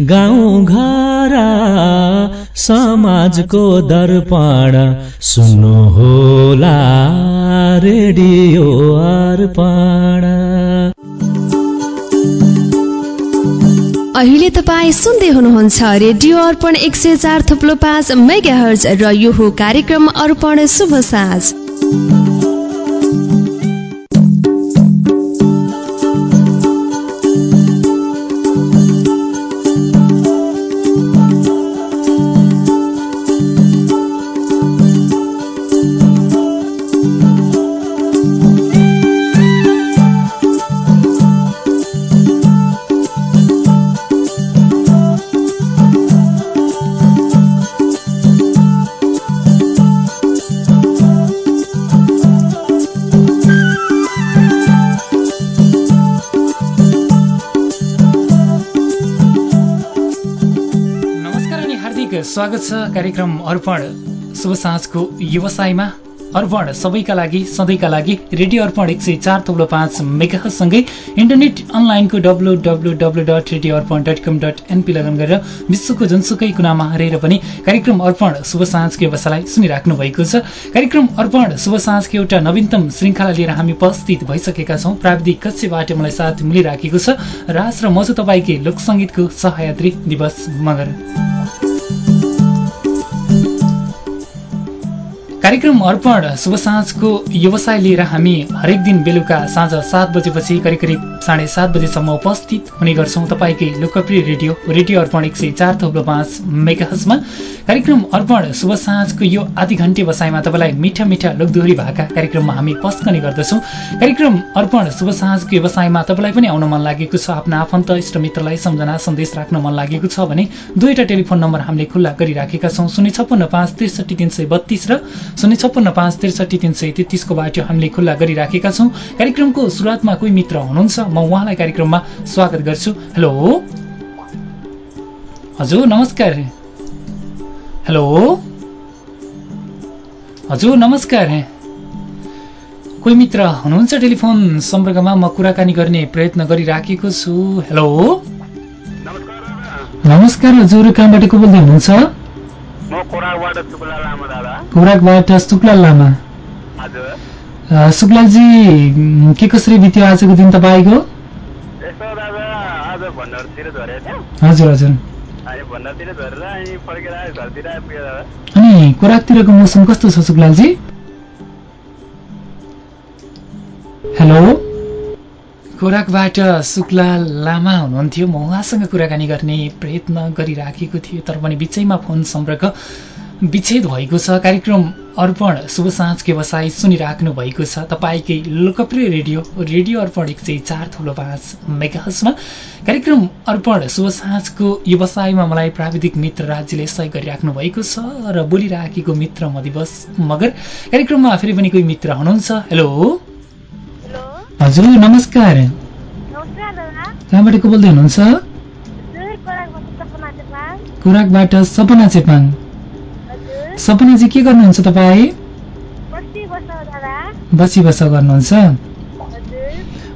गाउँ घर समाजको दर्पण। सुन्नु होला रेडियो अर्पण। अहिले तपाईँ सुन्दै हुनुहुन्छ रेडियो अर्पण एक सय चार थुप्लो पाँच मेगा हर्ज र यो कार्यक्रम अर्पण शुभ साँझ। स्वागत छ कार्यक्रम अर्पण शुभ साँझको व्यवसायमा। अर्पण सबैका लागि सधैँका लागि रेडियो अर्पण एक सय चार तौलो पाँच मेगासँगै इन्टरनेट अनलाइनको W W W dot radio Arpan dot com dot NP login गरेर विश्वको जुनसुकै कुनामा हारेर पनि कार्यक्रम अर्पण शुभ साँझको व्यवसायलाई सुनिराख्नु भएको छ। कार्यक्रम अर्पण शुभ साँझको एउटा नवीनतम श्रृङ्खला लिएर हामी उपस्थित भइसकेका छौँ। प्राविधिक कक्षबाट मलाई साथ मिलिराखेको छ। राज र म तपाईँकै लोकसङ्गीतको सहयात्री दिवस मगर। कार्यक्रम अर्पण शुभ साँझको व्यवसाय लिएर हामी हरेक दिन बेलुका साँझ सात बजेपछि करिब करिब साढे सात बजेसम्म उपस्थित हुने गर्छौँ तपाईँकै लोकप्रिय रेडियो रेडियो अर्पण एक सय चार थौलो पाँच मेगाहजमा कार्यक्रम अर्पण शुभ साँझको यो आधी घन्टे बसाइमा तपाईँलाई मिठा मिठा लोकदोहोरी भाका कार्यक्रममा हामी पस्कने गर्दछौँ। कार्यक्रम अर्पण शुभ साँझको व्यवसायमा तपाईँलाई पनि आउन मन लागेको छ। आफ्ना आफन्त इष्टमित्रलाई सम्झना सन्देश राख्न मन लागेको छ भने दुईवटा टेलिफोन नम्बर हामीले खुल्ला गरिराखेका छौँ। शून्य र शून्य छप्पन्न पाँच त्रिसठी तिन सय तेत्तिसको बाटो हामीले खुल्ला गरिराखेका छौँ। कार्यक्रमको सुरुवातमा कोही मित्र हुनुहुन्छ? म उहाँलाई कार्यक्रममा स्वागत गर्छु। हेलो? हजुर नमस्कार। हेलो? हजुर नमस्कार। कोही मित्र हुनुहुन्छ टेलिफोन सम्पर्कमा? म कुराकानी गर्ने प्रयत्न गरिराखेको छु। हेलो? नमस्कार हजुर। कहाँबाट को बोल्दै हुनुहुन्छ? खोराकबाट शुक्ला लामा शुक्लाजी के कसरी बित्यो आजको दिन तपाईँको? हजुर हजुर। अनि खोराकतिरको मौसम कस्तो छ शुक्लालजी हेलो? खोराकबाट शुक्ला लामा हुनुहुन्थ्यो। म उहाँसँग कुराकानी गर्ने प्रयत्न गरिराखेको थिएँ तर पनि बिचैमा फोन सम्पर्क विच्छेद भएको छ। कार्यक्रम अर्पण शुभ साँझ व्यवसाय सुनिराख्नु भएको छ। तपाईँकै लोकप्रिय रेडियो रेडियो अर्पण एक सय चार ठुलो पाँच मेगाहसमा कार्यक्रम अर्पण शुभ साँझको व्यवसायमा मलाई प्राविधिक मित्र राज्यले सहयोग गरिराख्नु भएको छ र बोलिराखेको मित्र म दिवस मगर। कार्यक्रममा फेरि पनि कोही मित्र हुनुहुन्छ। हेलो। हजुर नमस्कार। कहाँबाट को बोल्दै हुनुहुन्छ खोराकबाट सपना चेपाङ सपनाजी के गर्नुहुन्छ तपाईँ? बसी बस गर्नुहुन्छ।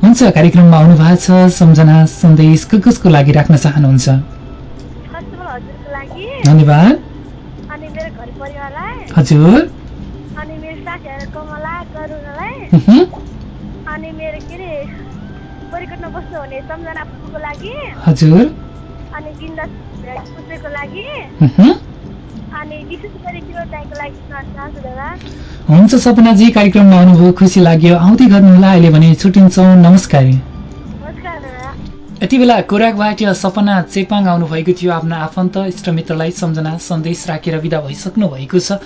हुन्छ कार्यक्रममा आउनु भएको छ सम्झना सन्देश कसको लागि राख्न चाहनुहुन्छ? धन्यवाद। हजुर। परिकटमा बस्नु हुने सम्झना फुपूको लागि। हजुर। अनि बिन्दा पुत्रेको लागि। अनि विशेष गरी तिम्रो दाईको लागि चाहन्छु दादा हुन्छ सपनाजी कार्यक्रममा आउनुभयो खुसी लाग्यो। आउँदै गर्नुहोला अहिले भने छुट्टिन्छौँ। नमस्कार। यति बेला कोराकबाट सपना चेपाङ आउनुभएको थियो। आफ्ना आफन्त इष्टमित्रलाई सम्झना सन्देश राखेर विदा भइसक्नु भएको छ।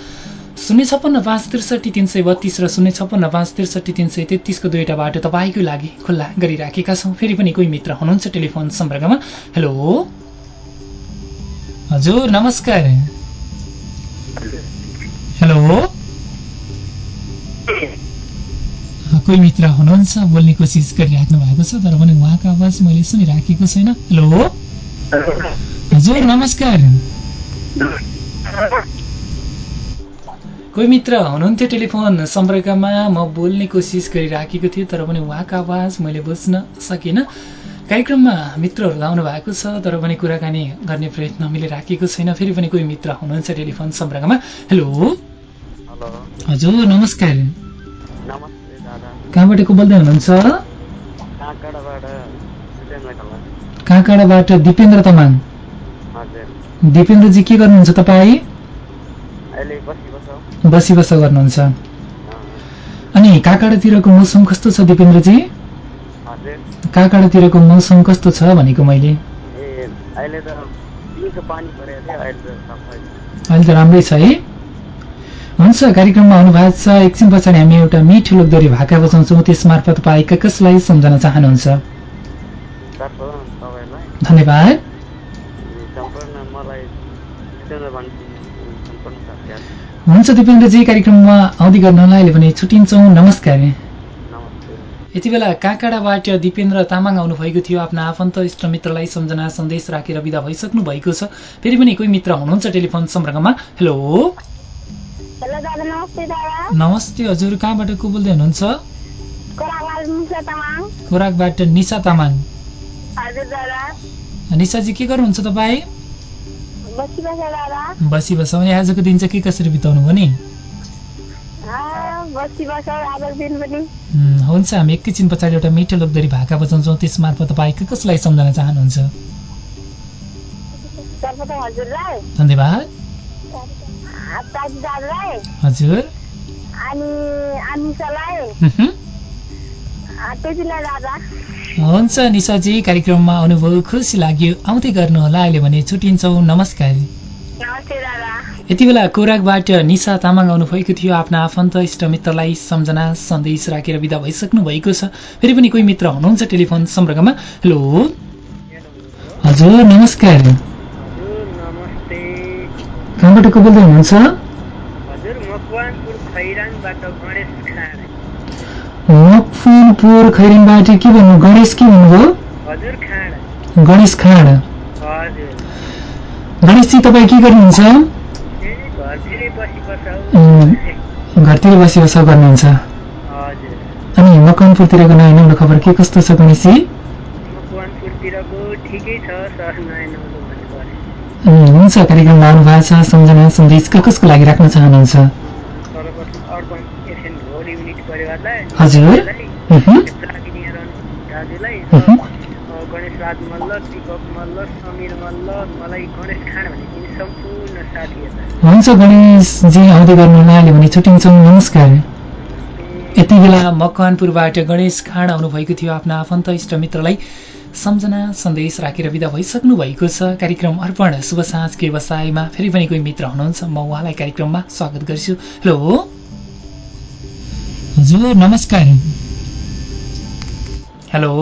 शून्य छप्पन्न पाँच त्रिसठी तिन सय बत्तिस र शून्य छप्पन्न पाँच त्रिसठी तिन सय तेत्तिसको दुईवटा बाटो तपाईँको लागि खुल्ला गरिराखेका छौँ। फेरि पनि कोही मित्र हुनुहुन्छ टेलिफोन सम्पर्कमा? हेलो? हजुर नमस्कार। हेलो? कोही मित्र हुनुहुन्छ? बोल्ने कोसिस गरिराख्नु भएको छ तर पनि उहाँको आवाज मैले सुनिराखेको छैन। हेलो। हजुर नमस्कार। कोही मित्र हुनुहुन्थ्यो टेलिफोन सम्पर्कमा म बोल्ने कोसिस गरिराखेको थिएँ तर पनि उहाँको आवाज मैले बुझ्न सकिनँ। कार्यक्रममा मित्रहरू आउनु भएको छ तर पनि कुराकानी गर्ने प्रयत्न हामीले राखेको छैन। फेरि पनि कोही मित्र हुनुहुन्छ टेलिफोन सम्पर्कमा? हेलो? हजुर नमस्कार। कहाँबाट को बोल्दै हुनुहुन्छ? काँकाडाबाट दिपेन्द्र तामाङ। दिपेन्द्रजी के गर्नुहुन्छ तपाईँ? बसी बस गर्नुहुन्छ। अनि काँकाडातिरको मौसम कस्तो छ दिपेन्द्रजी? काँकाडातिरको मौसम कस्तो छ भनेको मैले। अहिले त राम्रै छ है। हुन्छ कार्यक्रममा आउनु भएको छ एकछिन पछाडि हामी एउटा मिठो लोकदोरी भाका बजाउँछौँ। त्यस मार्फत तपाईँ कसलाई सम्झन चाहनुहुन्छ। धन्यवाद। हुन्छ दिपेन्द्रजी कार्यक्रममा आउँदै गर्नलाई अहिले भने छुट्टिन्छौँ। नमस्कार। यति बेला काँकाडाबाट दिपेन्द्र तामाङ आउनुभएको थियो। आफ्ना आफन्त इष्टमित्रलाई सम्झना सन्देश राखेर विदा भइसक्नु भएको छ। फेरि पनि कोही मित्र हुनुहुन्छ टेलिफोन सम्पर्कमा? हेलो? नमस्ते हजुर। कहाँबाट को बोल्दै हुनुहुन्छ? खोराकबाट निशा तामाङ। निशाजी के गर्नुहुन्छ तपाईँ? बसी बसाउने आजको दिन चाहिँ के कसरी बिताउनु भयो नि हुन्छ हामी एकैछिन पछाडि एउटा मिठो लोकदरी भाका बजाउँछौँ। त्यस मार्फत तपाईँ के कसलाई सम्झन चाहनुहुन्छ? धन्यवाद। हजुर। हुन्छ निशाजी कार्यक्रममा आउनुभयो खुसी लाग्यो। आउँदै गर्नुहोला अहिले भने छुट्टिन्छौँ। नमस्कार। यति बेला कोराकबाट निशा तामाङ आउनुभएको थियो। आफ्ना आफन्त इष्टमित्रलाई सम्झना सन्देश राखेर विदा भइसक्नु भएको छ। फेरि पनि कोही मित्र हुनुहुन्छ टेलिफोन सम्पर्कमा? हेलो। हजुर नमस्कार। कहाँबाट को बोल्दै हुनुहुन्छ? मकफुलपुर खैरिङबाट के भन्नु? गणेश के भन्नुभयो? गणेश खाँड। गणेशजी तपाईँ के गर्नुहुन्छ? घरतिर बसी बसा गर्नुहुन्छ अनि मकवानपुरतिरको नयाँ नौलो खबर के कस्तो छ गणेशजी? हुन्छ कार्यक्रममा आउनु भएको छ सम्झना सन्देश कसको लागि राख्न चाहनुहुन्छ? हजुर। गणेश राज मल्ल दिपक मल्ल समीर मल्ल मलाई गणेश खाँड भन्ने सम्पूर्ण साथीहरूलाई। हुन्छ गणेशजी आउँदै गर्नुहुन अहिले भने छुट्टिन्छौँ नमस्कार। यति बेला मकवानपुरबाट गणेश खाँड आउनुभएको थियो आफ्ना आफन्त इष्टमित्रलाई सम्झना सन्देश राखेर विदा भइसक्नु भएको छ। कार्यक्रम अर्पण शुभ साँझको व्यवसायमा फेरि पनि कोही मित्र हुनुहुन्छ। म उहाँलाई कार्यक्रममा स्वागत गर्छु। हेलो। हजुर नमस्कार। हेलो?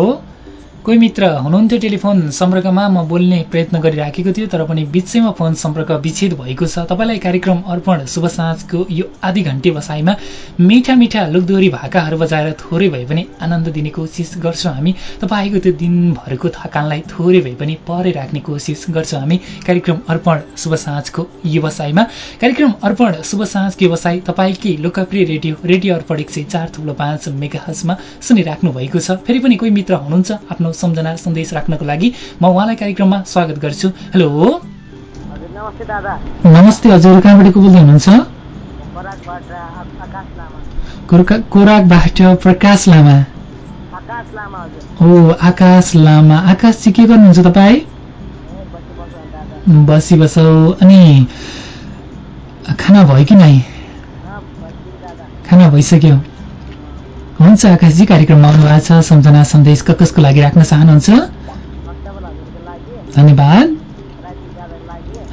कोही मित्र हुनुहुन्थ्यो टेलिफोन सम्पर्कमा म बोल्ने प्रयत्न गरिराखेको थियो तर पनि बिचैमा फोन सम्पर्क विच्छेद भएको छ। तपाईँलाई कार्यक्रम अर्पण शुभ साँझको यो आधी घन्टे बसाइमा मिठा मिठा लोकदोरी भाकाहरू बजाएर थोरै भए पनि आनन्द दिने कोसिस गर्छौँ हामी। तपाईँको त्यो दिनभरको थकानलाई थोरै भए पनि परे राख्ने कोसिस गर्छौँ हामी। कार्यक्रम अर्पण शुभ साँझको व्यवसायमा कार्यक्रम अर्पण शुभ साँझको व्यवसाय तपाईँकै लोकप्रिय रेडियो रेडियो अर्पण एक सय चार थुप्रो पाँच मेगा सुनिराख्नु भएको छ। फेरि पनि कोही मित्र हुनुहुन्छ आफ्नो सम्झना सन्देश राख्नको लागि म उहाँलाई कार्यक्रममा स्वागत गर्छु। हेलो। नमस्ते हजुर। कहाँबाट को बोल्दै हुनुहुन्छ? कोराकबाट प्रकाश लामा। हो आकाश लामा। आकाश चाहिँ के गर्नुहुन्छ तपाईँ? बसी बसौ अनि खाना भयो कि नै खाना भइसक्यो। हुन्छ आकाशजी कार्यक्रममा आउनु भएको छ सम्झना सन्देश कसको लागि राख्न चाहनुहुन्छ? धन्यवाद।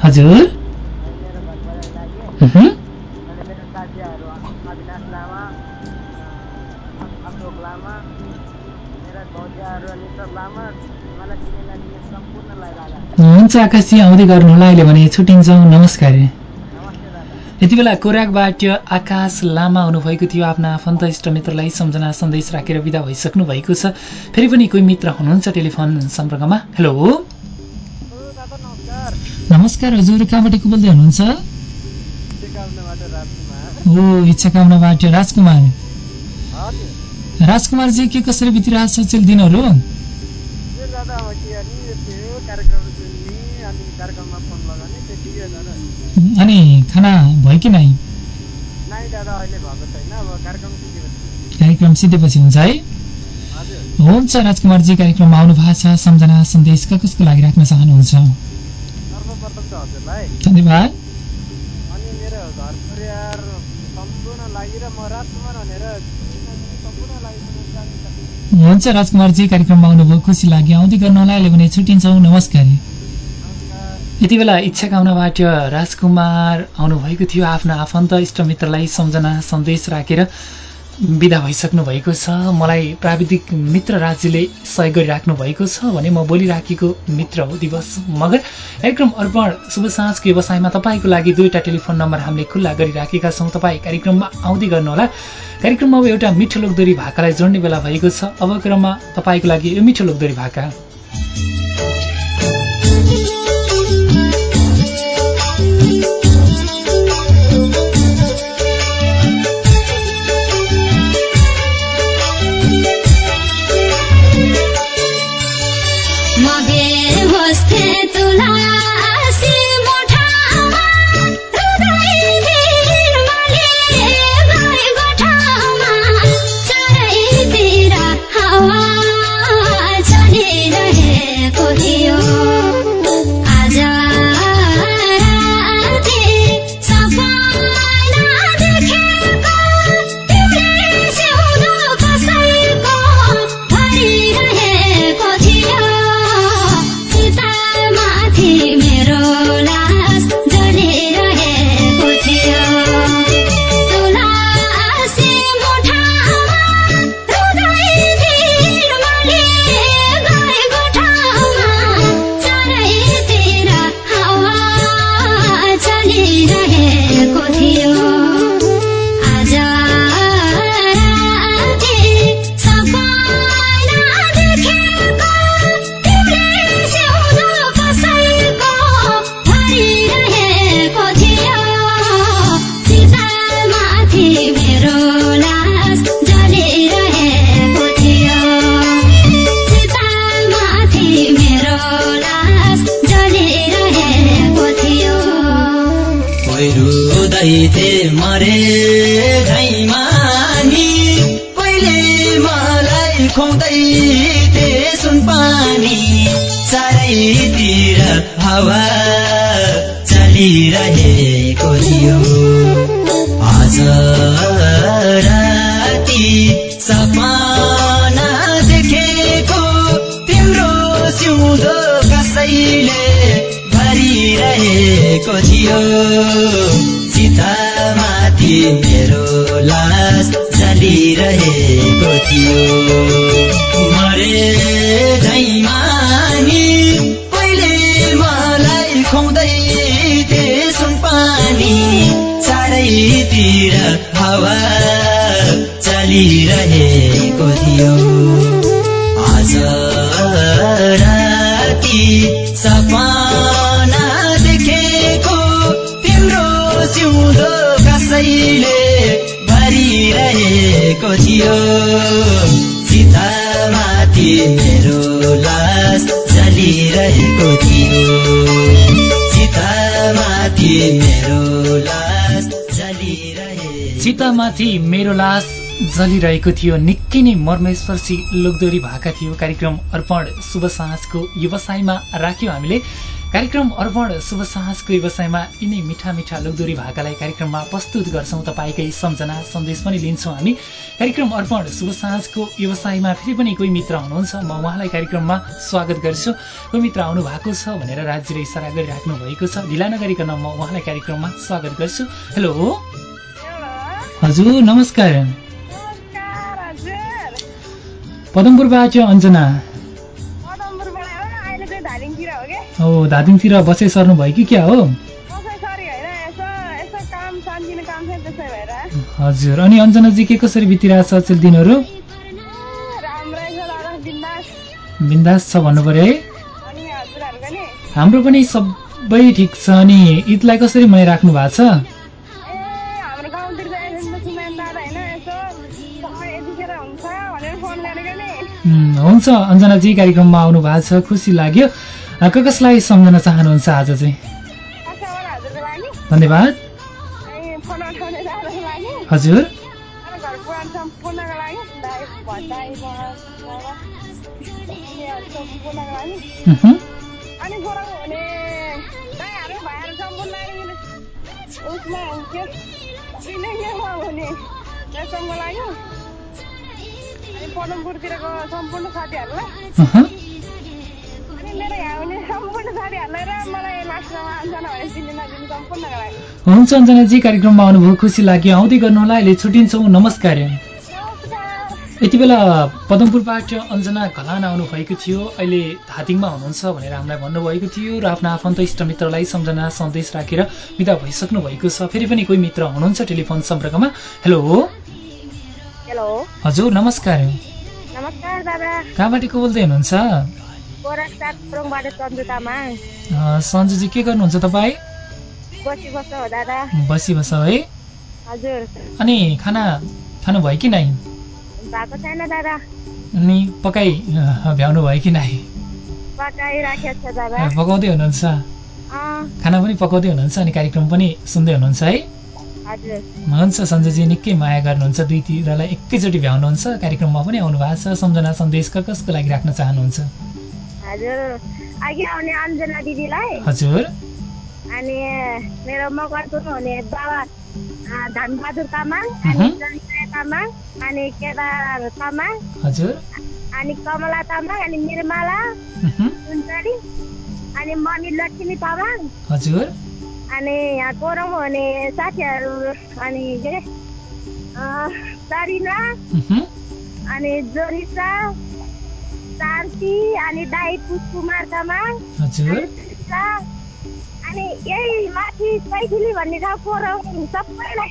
हजुर। हुन्छ आकाशजी आउँदै गर्नुहोला अहिले भने छुट्टिन्छौँ। नमस्कार। यति बेला कोराकबाट आकाश लामा आउनुभएको थियो। आफ्ना आफन्त इष्टमित्रलाई सम्झना सन्देश राखेर विदा भइसक्नु भएको छ। फेरि पनि कोही मित्र हुनुहुन्छ टेलिफोन सम्पर्कमा? हेलो नमस्कार हजुर कहाँबाट को बोल्दै हुनुहुन्छ? हो इच्छा कामनाबाट राजकुमार। राजकुमारजी के कसरी बितिरहेको छ दिनहरू? सुन्ने अनि कार्यक्रममा फोन लगाउने अनि खाना भयो कि नै? कार्यक्रम सिधेपछि हुन्छ है? हुन्छ राजकुमारजी कार्यक्रममा आउनु भएको छ। सम्झना सन्देश कसको लागि राख्न चाहनुहुन्छ। सर्वप्रथम त हजुरलाई धन्यवाद। अनि मेरो घर परिवार सम्पूर्ण लागि र म राजकुमार भनेर चिनिने सम्पूर्ण लागि पनि जान्छ हुन्छ राजकुमारजी कार्यक्रममा आउनुभयो। खुसी लाग्यो। आउँदै गर्नुहोला। अहिले भने छुट्टिन्छौँ। नमस्कार। यति बेला इच्छा कामनाबाट राजकुमार आउनुभएको थियो। आफ्ना आफन्त इष्टमित्रलाई सम्झना सन्देश राखेर विदा भइसक्नु भएको छ। मलाई प्राविधिक मित्र राज्यले सहयोग गरिराख्नु भएको छ भने म बोलिराखेको मित्र हो दिवस। मगर कार्यक्रम अर्पण शुभ साँझको व्यवसायमा तपाईँको लागि दुईवटा टेलिफोन नम्बर हामीले खुल्ला गरिराखेका छौँ। तपाईँ कार्यक्रममा आउँदै गर्नुहोला। कार्यक्रममा अब एउटा मिठो लोकदोरी भाकालाई जोड्ने बेला भएको छ। अब क्रममा तपाईँको लागि यो मिठो लोकदोरी भाका। चलिरहेको थियो। आज राति सपना देखेको तिम्रो सिउँदो कसैले भरिरहेको थियो। सीतामाथि मेरो लास जलिरहेको थियो। सीतामाथि मेरो लास जलिरहेको चितामाथि मेरो लास जलिरहेको थियो। निकै नै मर्मेस्पर्शी लोकदोरी भाका थियो। कार्यक्रम अर्पण शुभ साहसको व्यवसायमा राख्यौँ हामीले। कार्यक्रम अर्पण शुभ साहसको व्यवसायमा यिनै मिठा मिठा लोकदोरी भाकालाई कार्यक्रममा प्रस्तुत गर्छौँ। तपाईँकै सम्झना सन्देश पनि लिन्छौँ हामी। कार्यक्रम अर्पण शुभ साहसको व्यवसायमा फेरि पनि कोही मित्र हुनुहुन्छ। म उहाँलाई कार्यक्रममा स्वागत गर्छु। कोही मित्र आउनु भएको छ भनेर राज्यले इसारा गरिराख्नु भएको छ। ढिला नगरिकन म उहाँलाई कार्यक्रममा स्वागत गर्छु। हेलो। हजुर नमस्कार। पदमपुरबाट अञ्जना। हो धादिङतिर बसाइ सर्नु भयो कि क्या हो? छ हजुर अनि अञ्जनाजी के कसरी बितिरहेछ अचेल दिनहरू? छ बिन्दास। बिन्दास छ भन्नु पऱ्यो है। हाम्रो पनि सबै ठिक छ अनि ईदलाई कसरी मनाइराख्नु भएको छ? हुन्छ अञ्जनाजी कार्यक्रममा आउनु भएको छ खुसी लाग्यो। क कसलाई सम्झन चाहनुहुन्छ आज चाहिँ? धन्यवाद। हजुर। अनि पदमपुरतिरको सम्पूर्ण साथीहरूलाई। अहँ, अनि मेरो यहाँ हुने सम्पूर्ण साथीहरूलाई र मलाई लास्टमा अञ्जना भने चिन्ने नचिन्ने सम्पूर्णको लागि। हुन्छ अञ्जनाजी कार्यक्रममा आउनुभयो खुसी लाग्यो। आउँदै गर्नु होला अहिले छुट्टिन्छौँ। नमस्कार। नमस्कार। यति बेला पदमपुरबाट अञ्जना घलान आउनुभएको थियो। अहिले धादिङमा हुनुहुन्छ भनेर हामीलाई भन्नुभएको थियो र आफ्ना आफन्त इष्टमित्रलाई सम्झना सन्देश राखेर विदा भइसक्नु भएको छ। फेरि पनि कोही मित्र हुनुहुन्छ टेलिफोन सम्पर्कमा। हेलो। हेलो। हजुर नमस्कार। नमस्कार दादा कहाँबाट को बोल्दै हुनुहुन्छ? सन्जुजी के गर्नुहुन्छ तपाईँ? बसी बसी है। हजुर। अनि खाना खानुभयो कि नै भएको छैन दादा। अनि पकाइ भ्याउनु भयो कि नै पकाउँदै हुनुहुन्छ। खाना पनि पकाउँदै हुनुहुन्छ अनि कार्यक्रम पनि सुन्दै हुनुहुन्छ है। हुन्छ सञ्जयजी निकै माया गर्नुहुन्छ। दुईतिरलाई एकैचोटि भ्याउनुहुन्छ। कार्यक्रममा पनि आउनु भएको छ। सम्झना सन्देश क कसको लागि राख्न चाहनुहुन्छ? हजुर। अनि मेरो मकरपुरमा हुने बाबा धनबहादुर तामाङ अनि तामाङ अनि केदार तामाङ हजुर। अनि कमला तामाङ अनि निर्मला अनि मम्मी लक्ष्मी तामाङ। हजुर। अनि यहाँ कोरममा हुने साथीहरू अनि के अरे सरिना अनि जोनिसा शान्ति अनि दाई पुष्कुमार तामाङ अनि अनि यही माथि कैथिली भन्ने ठाउँ कोरम सबैलाई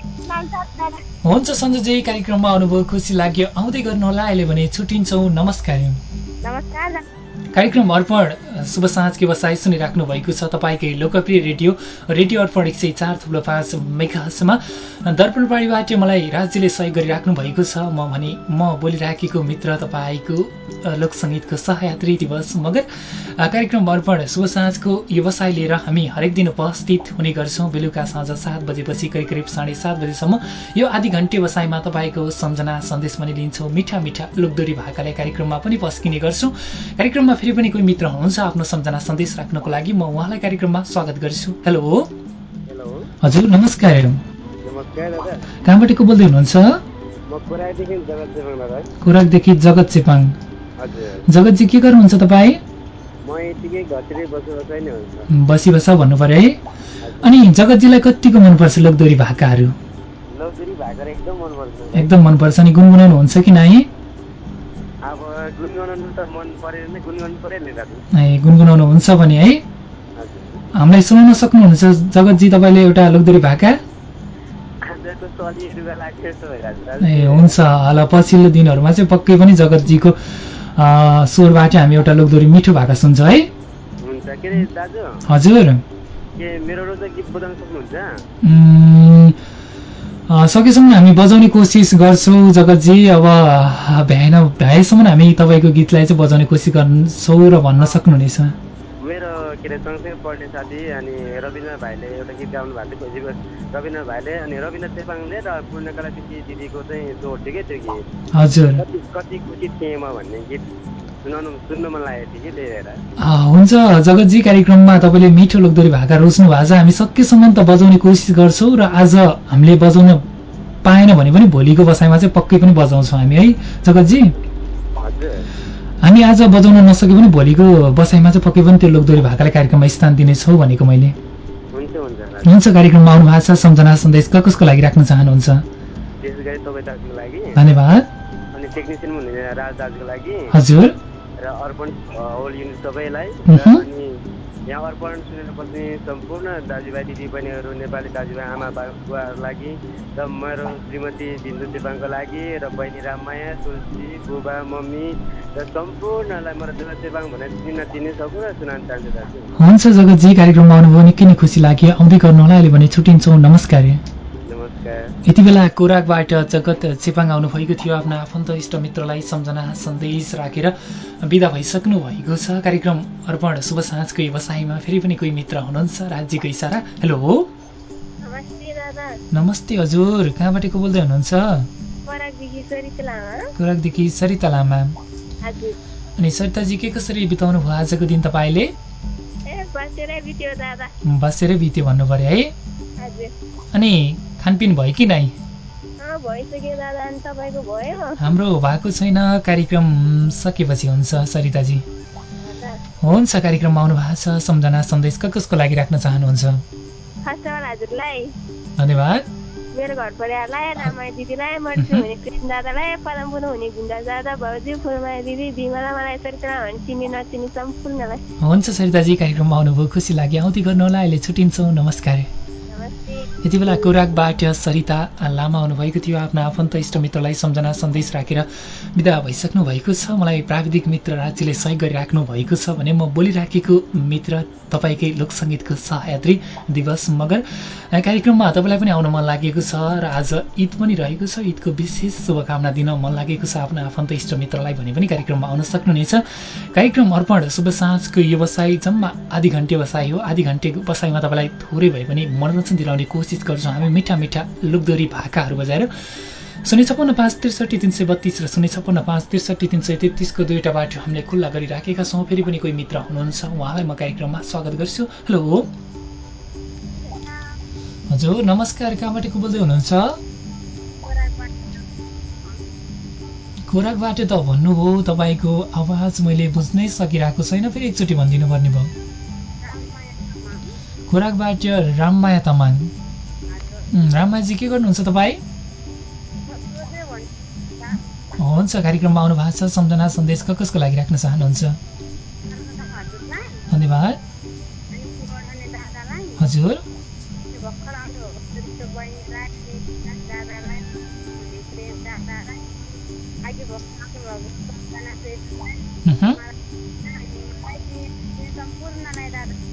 हुन्छ सञ्जयजी कार्यक्रममा आउनुभयो खुसी लाग्यो आउँदै गर्नुहोला अहिले भने छुट्टिन्छौँ नमस्कार नमस्कार कार्यक्रम अर्पण शुभ साँझ व्यवसाय सुनिराख्नु भएको छ तपाईँकै लोकप्रिय रेडियो रेडियो अर्पण एक सय चार थुप्रो पाँच मेघासमा दर्पण पारीबाट मलाई राज्यले सहयोग गरिराख्नु भएको छ। म भने म बोलिराखेको मित्र तपाईँको लोकसङ्गीतको सहयात्री दिवस मगर कार्यक्रम अर्पण शुभ साँझको व्यवसाय लिएर हामी हरेक दिन उपस्थित हुने गर्छौँ। बेलुका साँझ सात बजेपछि करिब करिब साढे सात बजेसम्म यो आधी घन्टे व्यवसायमा तपाईँको सम्झना सन्देश पनि लिन्छौँ। मिठा मिठा लोकदोरी भाकाले कार्यक्रममा पनि पस्किने गर्छौँ। कार्यक्रममा फेरि पनि कोही मित्र हुनुहुन्छ आफ्नो सम्झना सन्देश राख्नको लागि म उहाँलाई कार्यक्रममा स्वागत गर्छु। हेलो? हेलो? हजुर नमस्कार कहाँबाट को बोल्दै हुनुहुन्छ? खोराकदेखि जगत चेपाङ जगतजी के गर्नुहुन्छ तपाईँ? बसी बस भन्नु पर्यो है। अनि जगतजीलाई कतिको मनपर्छ लोकदोरी भाकाहरू? एकदम मनपर्छ। अनि गुनगुनाउनु हुन्छ कि नै ए, गुनगुनाउनु हुन्छ भने है। हामीलाई सुनाउन सक्नुहुन्छ जगतजी तपाईँले एउटा लोकदोरी भाका? ए हुन्छ। ल पछिल्लो दिनहरूमा चाहिँ पक्कै पनि जगतजीको स्वरबाट हामी एउटा लोकदोरी मिठो भाका सुन्छ है। हजुर। सकेसम्म हामी बजाउने कोसिस गर्छौँ जगतजी अब भ्याएन भ्याएसम्म हामी तपाईँको गीतलाई चाहिँ बजाउने कोसिस गर्छौँ र भन्न सक्नुहुनेछ। मेरो के अरे सँगसँगै पढ्ने साथी अनि रविन्द्र भाइले एउटा गीत गाउनु भएको थियो रविन्द्र भाइले अनि रविन्द्र चेपाङले र पूर्णकला दिदी दिदीको चाहिँ जोड थियो क्या त्यो गीत हजुर। कति कति खुसी थिएँ म भन्ने गीत। हुन्छ जगतजी कार्यक्रममा तपाईँले मिठो लोकदोरी भाका रोज्नु भएको छ। हामी सकेसम्म त बजाउने कोसिस गर्छौँ र आज हामीले बजाउन पाएन भने पनि भोलिको बसाइमा चाहिँ पक्कै पनि बजाउँछौँ हामी है? जगतजी? हजुर। हामी आज बजाउन नसके पनि भोलिको बसाइमा चाहिँ पक्कै पनि त्यो लोकदोरी भाकालाई कार्यक्रममा स्थान दिनेछौँ भनेको मैले। हुन्छ कार्यक्रममा आउनु भएको छ सम्झना सन्देश क कसको लागि राख्न चाहनुहुन्छ? धन्यवाद। हजुर। र अर्पण होल युनिट सबैलाई र। अनि यहाँ अर्पण सुनेर बस्ने सम्पूर्ण दाजुभाइ दिदीबहिनीहरू नेपाली दाजुभाइ आमा बाबुहरूको लागि र मेरो श्रीमती बिन्दु चेपाङको लागि र बहिनी राममाया तुलसी बुबा मम्मी र सम्पूर्णलाई मेरो दुर्गा चेपाङ भनेर चिन्न सक्छु र सुनाउन चाहन्छु दाजु। हुन्छ जगतजी कार्यक्रममा आउनुभयो निकै नै खुसी लाग्यो। आउँदै गर्नुहोला अहिले भने छुट्टिन्छौँ। नमस्कार। यति बेला कोराकबाट जगत चेपाङ आउनुभएको थियो। आफ्ना आफन्त इष्टमित्रलाई सम्झना सन्देश राखेर विदा भइसक्नु भएको छ। कार्यक्रम अर्पण शुभ साँझको व्यवसायमा फेरि पनि कोही मित्र हुनुहुन्छ। राज्यको इसारा। हेलो। नमस्ते दादा। नमस्ते हजुर। कहाँबाट को बोल्दै हुनुहुन्छ? कोराकदेखि सरिता लामा। अनि सरिताजी के कसरी बिताउनु भयो आजको दिन तपाईँले? बसेरै बित्यो भन्नु पर्यो है। अनि खानपिन भयो कि नै हाम्रो भएको छैन कार्यक्रम सकेपछि हुन्छ सरिताजी। हुन्छ कार्यक्रममा आउनु भएको छ सम्झना सन्देश कसको लागि राख्न चाहनुहुन्छ? धन्यवाद। मेरो घर परिवारलाई रामाया दिदीलाई मर्छु हुने कृष्ण दादालाई पदमपुर हुने गुन्डा दादा भाउजू फुलमाया दिदी बिमला मलाई सरिता भने चिनी नचिनी सम्पूर्णलाई। हुन्छ सरिताजी कार्यक्रममा आउनुभयो खुसी लाग्यो आउँदै गर्नुहोला अहिले छुट्टिन्छौँ नमस्कार। यति बेला कोराकबाट सरिता लामा आउनुभएको थियो। आफ्ना आफन्त इष्टमित्रलाई सम्झना सन्देश राखेर विदा भइसक्नु भएको छ। मलाई प्राविधिक मित्र राज्यले सहयोग गरिराख्नु भएको छ भने म बोलिराखेको मित्र तपाईँकै लोकसङ्गीतको सहयात्री दिवस मगर कार्यक्रममा तपाईँलाई पनि आउन मन लागेको छ र आज ईद पनि रहेको छ। ईदको विशेष शुभकामना दिन मन लागेको छ आफ्नो आफन्त इष्टमित्रलाई भने पनि कार्यक्रममा आउन सक्नुहुनेछ। कार्यक्रम अर्पण शुभ साँझको व्यवसाय जम्मा आधी घन्टे बसाइ हो। आधी घन्टे बसाइमा तपाईँलाई थोरै भए पनि मनोरञ्जन दिलाउने कोसिस गर्छौँ हामी मिठा मिठा लोकदोरी भाकाहरू बजाएर। शून्य छप्पन्न पाँच त्रिसठी तिन सय बत्तिस र शून्य छप्पन्न पाँच त्रिसठी तिन सय तेत्तिसको दुईवटा बाटो हामीले खुल्ला गरिराखेका छौँ फेरि पनि कोही मित्र हुनुहुन्छ उहाँलाई म कार्यक्रममा स्वागत गर्छु। हेलो। हजुर नमस्कार कहाँबाट को बोल्दै हुनुहुन्छ? खोराकबाट त भन्नुभयो तपाईँको आवाज मैले बुझ्नै सकिरहेको छैन फेरि एकचोटि भनिदिनु पर्ने भयो। खोराकबाट राममाया तामाङ। राममायाजी के गर्नुहुन्छ तपाईँ? हुन्छ कार्यक्रममा आउनु भएको छ। सम्झना सन्देश क कसको लागि राख्न चाहनुहुन्छ? धन्यवाद। हजुर।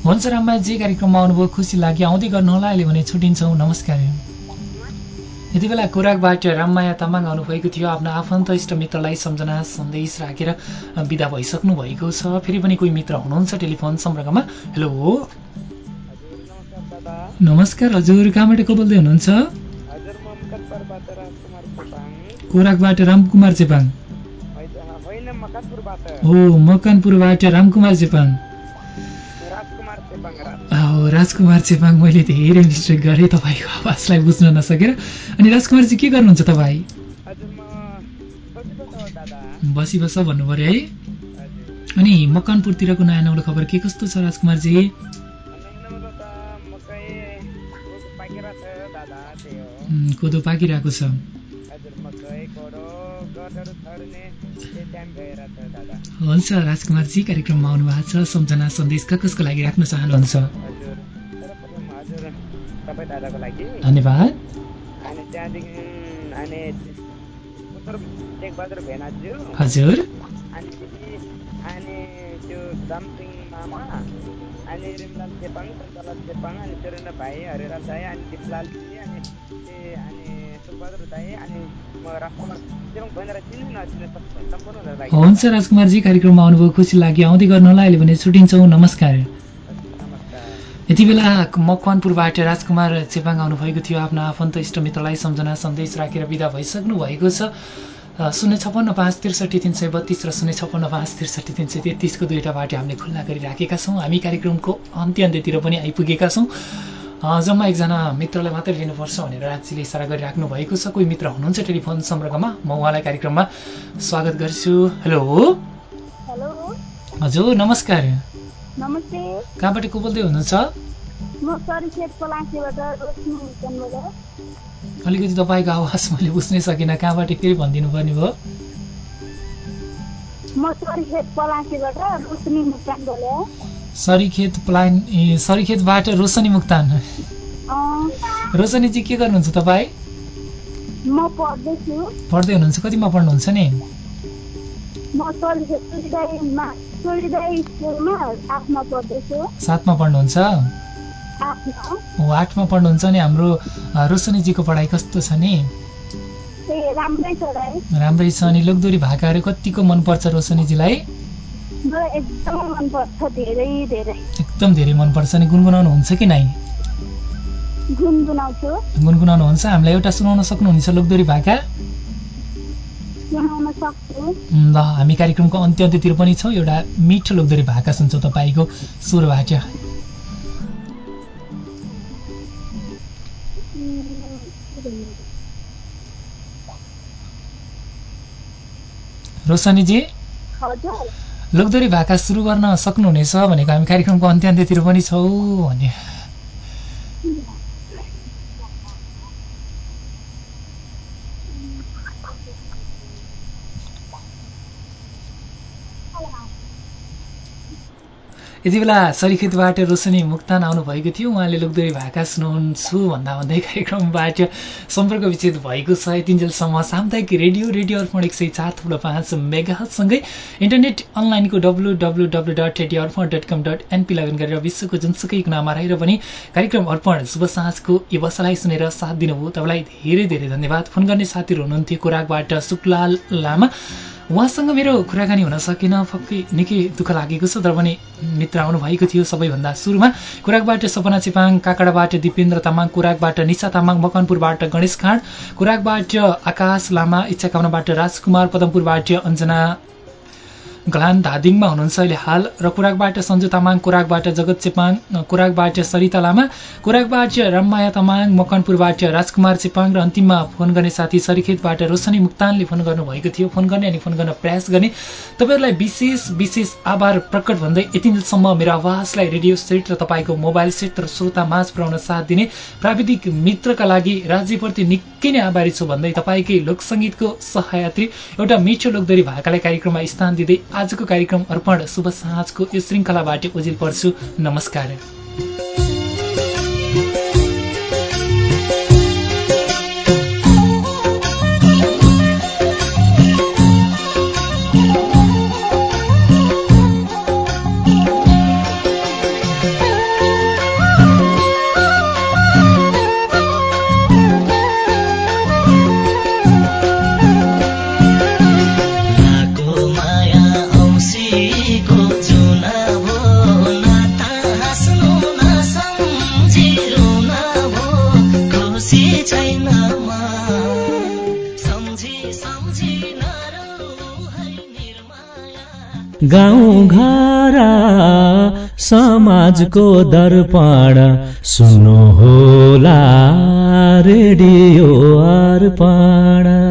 हुन्छ राममायाजी कार्यक्रममा आउनुभयो खुसी लाग्यो। आउँदै गर्नुहोला अहिले भने छुट्टिन्छौँ नमस्कार। यति बेला कोराकबाट राममाया तामाङ आउनुभएको थियो। आफ्नो आफन्त इष्टमित्रलाई सम्झना सन्देश राखेर विदा भइसक्नु भएको छ। फेरि पनि कोही मित्र हुनुहुन्छ टेलिफोन सम्पर्कमा? हेलो। नमस्कार हजुर। कहाँबाट को बोल्दै हुनुहुन्छ कोराकबाट रामकुमार चेपाङ हो मकनपुरबाट रामकुमार चेपाङ राजकुमार चेपाङ राजकुमार मैले धेरै मिस्टेक गरेँ तपाईँको आवाजलाई बुझ्न नसकेर। अनि राजकुमारजी के गर्नुहुन्छ तपाईँ? बसी बस भन्नु पऱ्यो है। अनि मकनपुरतिरको नयाँ नौलो खबर के कस्तो छ राजकुमारजी? कोदो पाकिरहेको छ हुन्छ राजकुमारजी कार्यक्रममा आउनु भएको छ। सम्झना सन्देश कसको लागि राख्न चाहनुहुन्छ? अनि भाइ अनि अनि हुन्छ राजकुमारजी कार्यक्रममा आउनुभयो खुसी लाग्यो। आउँदै गर्नुहोला अहिले भने छुट्टिन्छौँ नमस्कार। यति बेला मकवानपुरबाट राजकुमार चेपाङ आउनुभएको थियो। आफ्नो आफन्त इष्टमित्रलाई सम्झना सन्देश राखेर विदा भइसक्नु भएको छ। शून्य छप्पन्न पाँच त्रिसठी तिन सय बत्तिस र शून्य छप्पन्न पाँच त्रिसठी तिन सय तेत्तिसको दुईवटा बाटो हामीले खुल्ला गरिराखेका छौँ। हामी कार्यक्रमको अन्त्य अन्त्यतिर पनि आइपुगेका छौँ। जम्मा एकजना मित्रलाई मात्रै लिनुपर्छ भनेर राज्यले इसारा गरिराख्नु भएको छ। कोही मित्र हुनुहुन्छ टेलिफोन सम्पर्कमा? म उहाँलाई कार्यक्रममा स्वागत गर्छु। हेलो। हेलो। हजुर नमस्कार। नमस्ते। कहाँबाट को बोल्दै हुनुहुन्छ अलिकति तपाईँको आवाज मैले बुझ्नै सकिनँ। कहाँबाट फेरि भनिदिनु पर्ने भयो? म सरिखेत रोशनी प्लान ए सरीखेतबाट रोशनी मुक्तान रोशनीजी के गर्नुहुन्छ तपाईँ? पढ्दै हुनुहुन्छ कतिमा पढ्नुहुन्छ नि? सातमा पढ्नुहुन्छ? हो आठमा पढ्नुहुन्छ नि हाम्रो रोशनीजीको पढाइ कस्तो छ नि? राम्रै छ दाइ राम्रै छ अनि लोकदोरी भाकाहरू कतिको मनपर्छ रोशनीजीलाई? मलाई एकदमै मनपर्छ धेरै धेरै। एकदम धेरै मनपर्छ अनि गुनगुनाउनु हुन्छ कि नै गुनगुनाउँछु। गुनगुनाउनु हुन्छ? हामीलाई एउटा सुनाउन सक्नुहुनेछ लोकदोरी भाका? ल हामी कार्यक्रमको अन्त्य अन्त्यतिर पनि छौँ। एउटा मिठो लोकदोरी भाका सुन्छौँ तपाईँको। स्वरबाट रोशनीजी हजुर। लोकदोरी भाका सुरु गर्न सक्नुहुनेछ भनेको हामी कार्यक्रमको अन्त्य अन्त्यतिर पनि छौँ भने यति बेला सरिखेतबाट रोशनी मुक्तान आउनुभएको थियो। उहाँले लोकदोरी भाका सुनाउँछु भन्दा भन्दै कार्यक्रमबाट सम्पर्क विच्छेद भएको छ। यतिन्जेलसम्म सामुदायिक रेडियो रेडियो अर्पण एक सय चार थुप्रो पाँच मेगासँगै इन्टरनेट अनलाइनको W W W dot radio Arpan dot com dot NP login गरेर विश्वको जुनसुकै कुनामा रहेर पनि कार्यक्रम अर्पण शुभ साँझको व्यवसायलाई सुनेर साथ दिनुभयो। तपाईँलाई धेरै धेरै धन्यवाद। फोन गर्ने साथीहरू हुनुहुन्थ्यो कोराकबाट सुकलाल लामा। उहाँसँग मेरो कुराकानी हुन सकेन। पक्कै निकै दुःख लागेको छ। तर पनि मित्र आउनुभएको थियो सबैभन्दा सुरुमा। कुराकबाट सपना चेपाङ काकडाबाट दिपेन्द्र तामाङ कुराकबाट निशा तामाङ मकनपुरबाट गणेश खाँड कुराकबाट आकाश लामा इच्छाकामनाबाट राजकुमार पदमपुरबाट अञ्जना घलान धादिङमा हुनुहुन्छ अहिले हाल र कुराकबाट सञ्जु तामाङ कुराकबाट जगत चेपाङ कुराकबाट सरिता लामा कुराकबाट राममाया तामाङ मकनपुरबाट राजकुमार चेपाङ र अन्तिममा फोन गर्ने साथी सरिखेतबाट रोशनी मुक्तानले फोन गर्नुभएको थियो। फोन गर्ने अनि फोन गर्न प्रयास गर्ने। तपाईँहरूलाई विशेष विशेष आभार प्रकट भन्दै यतिसम्म मेरो आवाजलाई रेडियो सेट र तपाईँको मोबाइल सेट र श्रोता माझ पुर्याउन साथ दिने प्राविधिक मित्रका लागि राज्यप्रति निकै नै आभारी छु भन्दै तपाईँकै लोकसङ्गीतको सहयात्री एउटा मिठो लोकदोरी भाकालाई कार्यक्रममा स्थान दिँदै आजको कार्यक्रम अर्पण शुभ साँझको यो श्रृङ्खलाबाट ओझिल पर्छु नमस्कार। समाजको दर्पण। सुन्नु होला रेडियो अर्पण।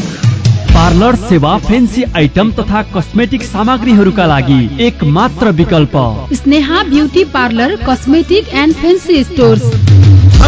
पार्लर, सेवा फेन्सी आइटम तथा कस्मेटिक सामग्री का एकमात्र विकल्प। Sneha beauty parlour, cosmetic and fancy stores.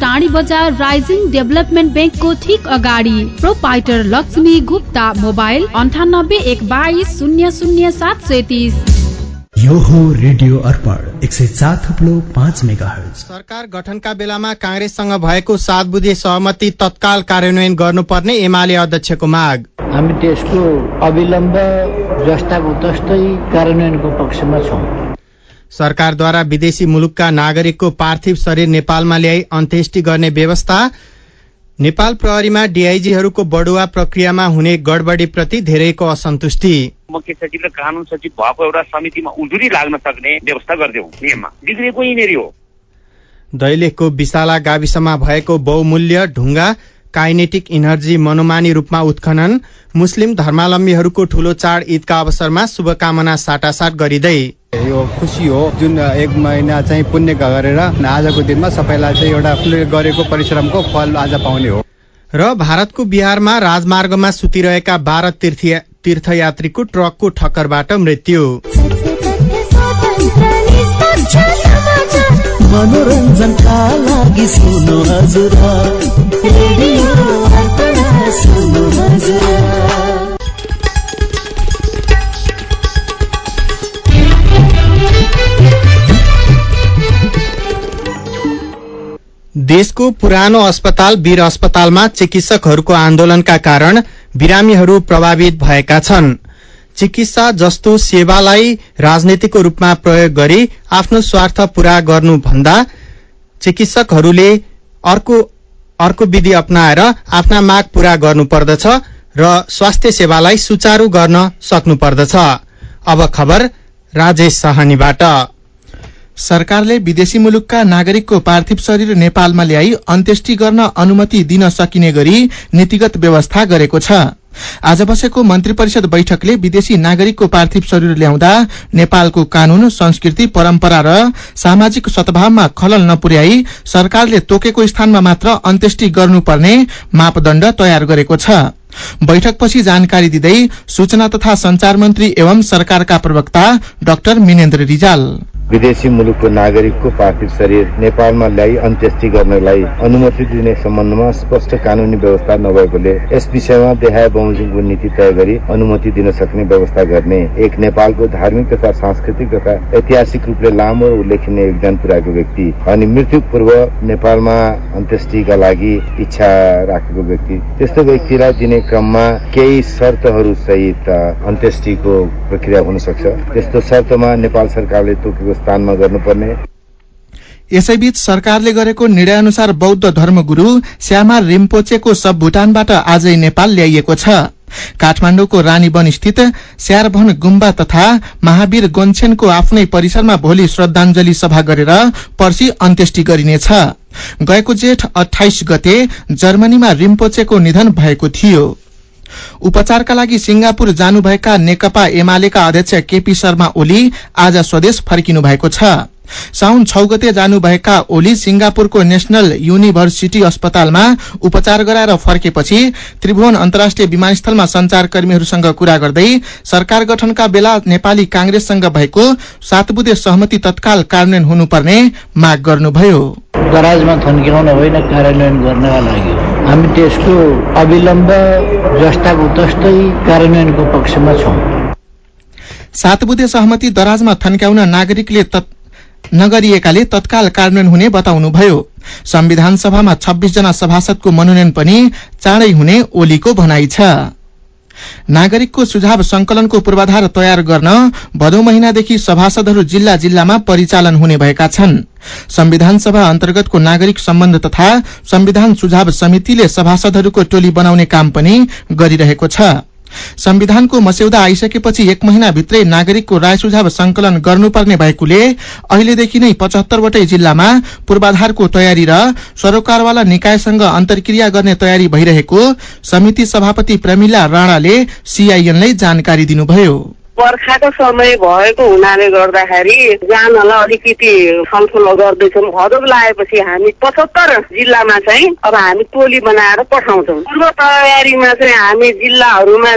टाढी बजार राइजिङ डेभलपमेन्ट ब्याङ्कको ठिक अगाडि। प्रोपाइटर लक्ष्मी गुप्ता मोबाइल अन्ठानब्बे एक बाइस शून्य शून्य सात सय तिस यो हो रेडियो अर्पण एक सय चार थुप्लो पाँच मेगा सरकार गठनका बेलामा काङ्ग्रेससँग भएको सात बुधे सहमति तत्काल कार्यान्वयन गर्नुपर्ने एमाले अध्यक्षको माग। हामी त्यसको अविलम्ब जस्ताको तस्तै कार्यान्वयनको पक्षमा छौँ। सरकारद्वारा विदेशी मुलुकका नागरिकको पार्थिव शरीर नेपालमा ल्याई अन्त्येष्टि गर्ने व्यवस्था नेपाल प्रहरीमा डीआईजीहरूको बढुवा प्रक्रियामा हुने गडबडीप्रति धेरैको असन्तुष्टि। मुख्य सचिव र कानून सचिव भएको एउटा समितिमा उजुरी लाग्न सक्ने व्यवस्था गरिदेऊ नियममा। बिग्रेको यिनीहरू हो। दैलेखको विशाला गाविसमा भएको बहुमूल्य ढुङ्गा काइनेटिक इनर्जी मनोमानी रूपमा उत्खनन मुस्लिम धर्मावलम्बीहरूको ठूलो चाड ईदका अवसरमा शुभकामना साटासाट गरिँदै। यो खुसी हो जुन एक महिना चाहिँ पुण्य गरेर आजको दिनमा सबैलाई चाहिँ एउटा गरेको परिश्रमको फल आज पाउने हो। र भारतको बिहारमा राजमार्गमा सुतिरहेका बाह्र तीर्थयात्रीको ट्रकको ठक्करबाट मृत्यु। हजुर देशको पुरानो अस्पताल वीर अस्पतालमा चिकित्सकहरूको आन्दोलनका कारण बिरामीहरू प्रभावित भएका छन् चिकित्सा जस्तो सेवालाई राजनीतिको रूपमा प्रयोग गरी आफ्नो स्वार्थ पूरा गर्नुभन्दा चिकित्सकहरूले अर्को अर्को विधि अप्नाएर आफ्ना माग पूरा गर्नुपर्दछ र स्वास्थ्य सेवालाई सुचारू गर्न सक्नुपर्दछ। अब खबर राजेश साहनीबाट। सरकारले विदेशी मुलुकका नागरिकको पार्थिव शरीर नेपालमा ल्याई अन्त्येष्टि गर्न अनुमति दिन सकिने गरी नीतिगत व्यवस्था गरेको छ। आज बसेको मन्त्री परिषद बैठकले विदेशी नागरिकको पार्थिव शरीर ल्याउँदा नेपालको कानून संस्कृति परम्परा र सामाजिक सद्भावमा खलल नपुर्याई सरकारले तोकेको स्थानमा मात्र अन्त्येष्टि गर्नुपर्ने मापदण्ड तयार गरेको छ। बैठकपछि जानकारी दिँदै सूचना तथा संचार मन्त्री एवं सरकारका प्रवक्ता डाक्टर मिनेन्द्र रिजाल। विदेशी मुलुकको नागरिकको पार्थिव शरीर नेपालमा ल्याई अन्त्येष्टि गर्नलाई अनुमति दिने सम्बन्धमा स्पष्ट कानूनी व्यवस्था नभएकोले यस विषयमा देहाय बमोजिमको नीति तय गरी अनुमति दिन सक्ने व्यवस्था गर्ने एक नेपालको धार्मिक तथा सांस्कृतिक तथा ऐतिहासिक रूपले लामो उल्लेखनीय योगदान पुर्याएको व्यक्ति अनि मृत्यु पूर्व नेपालमा अन्त्येष्टिका लागि इच्छा राखेको व्यक्ति। त्यस्तो व्यक्तिलाई दिने क्रममा केही शर्तहरू सहित अन्त्येष्टिको प्रक्रिया हुन सक्छ त्यस्तो शर्तमा नेपाल सरकारले तोकेको स्थानमा गर्नुपर्ने। यसैबीच सरकारले गरेको निर्णय अनुसार बौद्ध धर्मगुरू श्यामा रिम्पोचेको सब भूटानबाट आजै नेपाल ल्याइएको छ। काठमाण्डुको रानीवन स्थित स्यारभन गुम्बा तथा महावीर गोन्छेनको आफ्नै परिसरमा भोलि श्रद्धांजलि सभा गरेर पर्सि अन्त्येष्टि गरिनेछ। गएको जेठ अठाइस गते जर्मनीमा रिम्पोचेको निधन भएको थियो। उपचारका लागि सिंगापुर जानुभएका नेकपा एमालेका अध्यक्ष केपी शर्मा ओली आज स्वदेश फर्किनु भएको छ। साउन छ गते जानुभएका ओली सिंगापुरको नेशनल युनिभर्सिटी अस्पतालमा उपचार गराएर फर्केपछि त्रिभुवन अन्तर्राष्ट्रिय विमानस्थलमा संचारकर्मीहरूसँग कुरा गर्दै सरकार गठनका बेला नेपाली कांग्रेससँग भएको सात बुधे सहमति तत्काल कार्यान्वयन हुनुपर्ने माग गर्नुभयो। गराजमा होइन कार्यान्वयन गर्नका लागि हामी त्यसको अविलम्ब जस्ताको तस्तै कार्यान्वयनको पक्षमा छौँ। सात बुधे सहमति दराजमा थन्क्याउन नागरिकले नगरिएकाले तत्काल कार्यान्वयन हुने बताउनुभयो। संविधान सभामा छब्बीस जना सभासदको मनोनयन पनि चाँडै हुने ओलीको भनाइ छ। नागरिकको सुझाव संकलनको पूर्वाधार तयार गर्न भदौ महिनादेखि सभासदहरू जिल्ला जिल्लामा परिचालन हुने भएका छन्। संविधान सभा अन्तर्गतको नागरिक सम्बन्ध तथा संविधान सुझाव समितिले सभासदहरूको टोली बनाउने काम पनि गरिरहेको छ। संविधानको मस्यौदा आइसकेपछि एक महिनाभित्रै नागरिकको राय सुझाव संकलन गर्नुपर्ने भएकोले अहिलेदेखि नै पचहत्तरवटै जिल्लामा पूर्वाधारको तयारी र सरोकारवाला निकायसँग अन्तर्क्रिया गर्ने तयारी भइरहेको समिति सभापति प्रमिला राणाले सीआईएनलाई जानकारी दिनुभयो। बर्खाको समय भएको हुनाले गर्दाखेरि जानलाई अलिकति छलफल गर्दैछौँ। हदब लागेपछि हामी पचहत्तर जिल्लामा चाहिँ अब हामी टोली बनाएर पठाउँछौँ। पूर्व तयारीमा चाहिँ हामी जिल्लाहरूमा